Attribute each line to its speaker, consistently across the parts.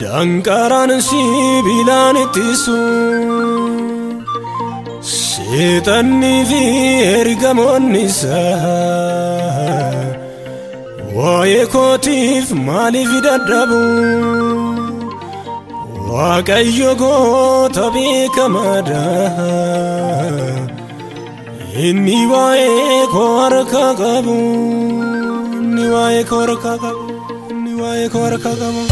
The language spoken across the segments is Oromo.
Speaker 1: Danqaraan sibiilaan ittisu Seexannii fi ergamoonni isaa Waa'ee kootiif maaliif dadhabu Waaqayyo goota beekamaadha Inni waa'ee koo harka qabu Inni waa'ee koo harka qabu Inni waa'ee koo harka qabu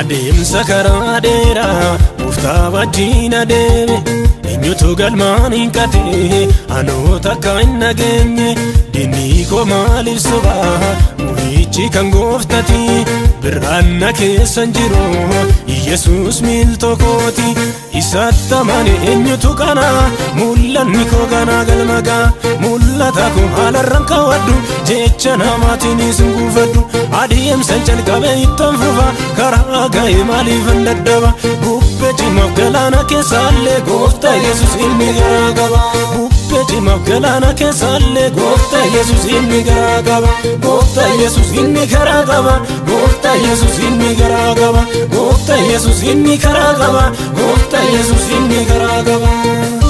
Speaker 1: Adeemsa karaa dheeraa Gooftaa wajjin adeeme eenyutu galmaan hin qate anoota akka hin nageenye diinni koo maaliif soba muhichi kan gooftati biraan na keessan jiru Yesuus miiltoo kooti isatti amane eenyutu kana mul'anni koo ganaa galmagaa mul'ata koo haalarran kaawwadhu jecha namaatiinis hin guufadhu adeemsan calqabe ittan fufa karaa ga'e maaliif hin daddaba bubbee cimaaf galaana keessaallee gooftaa yesus ilmi garaa qaba bubbee cimaaf galaana keessaallee gooftaa yesus ilmi garaa qaba gooftaa yesus ilmi garaa qaba gooftaa yesus ilmi garaa qaba gooftaa yesus ilmi garaa qaba gooftaa yesus ilmi garaa qaba.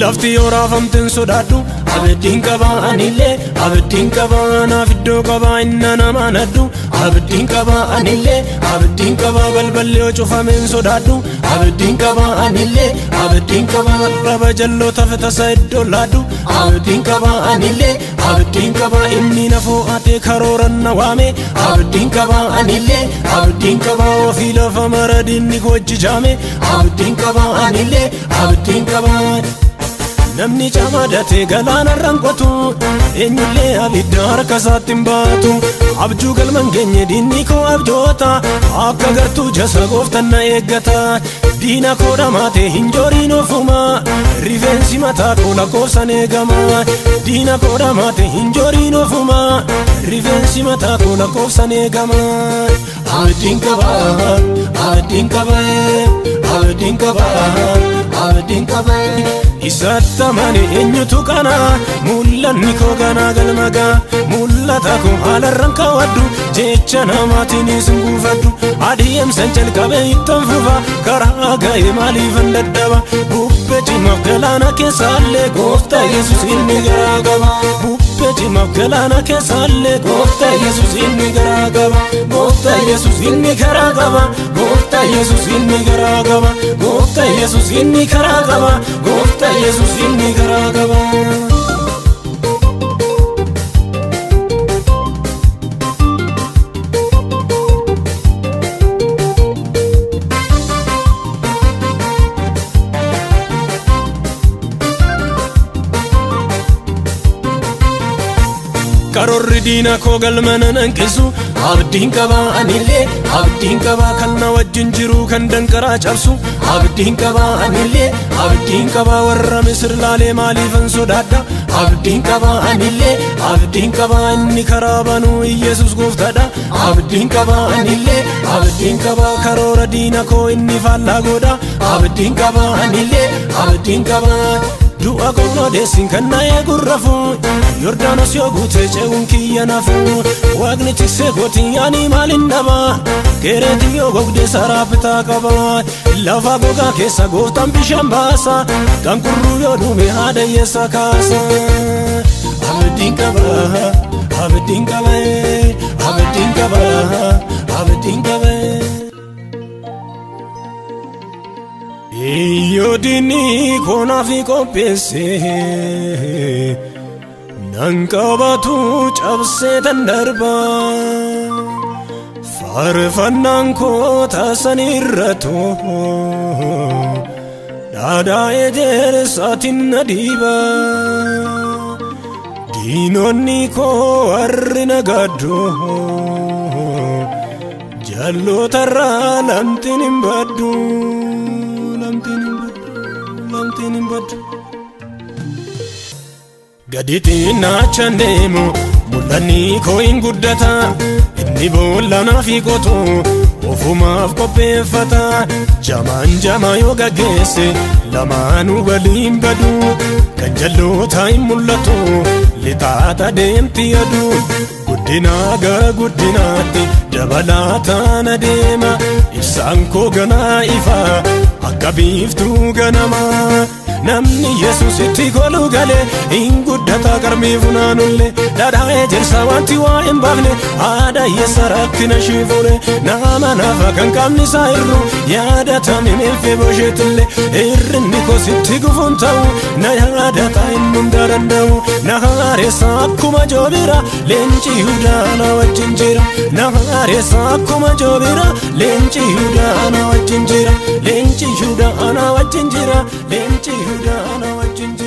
Speaker 1: Lafti oraafamteen sodaadhu abiddiin qaba anillee abiddiin qaba anaaf iddoo qaba inna nama nadhu abiddiin qaba anillee abiddiin qaba balballi yoo cufameen sodaadhu abiddiin qaba anillee abiddiin qaba raba jalloo tafatasa iddoo laadhu abiddiin qaba anillee abiddiin qaba inni nafoo atee karooran na waame abiddiin qaba anillee abiddiin qaba ofii lafa maradinni hojjijaame abiddiin qaba anillee abiddiin qaba. Namni camadatee galaana ranqatu eenyullee abidda harka isaatti hin baatu. Abjuu galman geenye diinni koo abjoota akka gartuu jasa gooftan na eeggata. Diina koo dhamaate hin jooriin ofuma rifeensi mataa koo lakkoofsan eegama. Diina koo dhamaate hin jooriin ofuma rifeensi mataa koo lakkoofsan eegama. Abiddiin qaba abiddiin qaba abiddiin qaba abiddiin qaba isatti amane eenyutu kana mul'anni koo ganaa galmagaa mul'ata koo haalarran kaawwadhu jecha namaatiinis hin guufadhu adeemsan calqabe ittan fufa karaa ga'e maaliif hin daddaba bubbee cimaaf galaana keessaallee gooftaa yesus ilmi garaa qaba bubbee cimaaf galaana keessaallee gooftaa yesus ilmi garaa gooftaa yesus ilmi garaa qaba gooftaa yesus ilmi garaa qaba gooftaa yesus ilmi garaa qaba gooftaa yesus ilmi garaa qaba. Karoorri diina koo galmana nanqisu abdiin qabaa anillee abdiin qabaa kan na wajjin jiru kan danqaraa cabsu. Abdiin qabaa anillee abdiin qabaa warra misir laalee maaliifan sodaadha. Abdiin qabaa anillee abdiin qabaa inni karaa banuu iyyesus gooftaadha abdiin qabaa anillee abdiin qabaa karoora diina koo inni faallaa godha abdiin qabaa anillee abdiin qabaa du'a qoodeessin kan na eegurrafu yordaanos yoo guute ce'uun kiyya nafu waaqni tiksee gootii ani maalin dhaba geereeti yoo gogde saraa bitaa qaba lafa gogaa keessa gooftaan bishaan baasa kan qurruu yoo dhume haadha hiyyeessa kaasa abdiin qaba abdiin qaba abdiin qaba abdiin qaba. Yoo diinni koonaafi qopheesse nan qabatu cabsee tan darba faarfannaan koo taasan irratu Dhaadaa ejeessaatiin na dhiiba diinonni koo warri na lamtiin hin baddu lamtiin hin baddu lamtiin hin baddu. Gaditiin naachaan deemu mul'anni koo hin guddata inni boolla naaf qotu ofumaaf qopheeffata jamaan jamaa yoo gaggeesse lamaanuu waliin badu kan jalloota hin mul'atu lixaata deemti aduun guddinaa gara guddinaatti dabalaataan adeema ibsaan koo ganaa ifa akka biiftuu ganamaa. namni yesus itti kolu galee hin guddata qarmii funaanullee dhadhaa ejersa wanti waa hin baafne haadha hiyyeessa rakkina ishii fuure nama nafa kan qaamni isaa irru yaadatame meelfee bosheetillee irrinni kositti gufuun ta'u na yaadata hin hunda danda'u na haareessa akkuma joobira leenci yihudaa na wajjin jira. Na Eessa akkuma joobira leenci hidaa ana wajjin jira leenci hidaa ana wajjin jira leenci hidaa ana wajjin jira.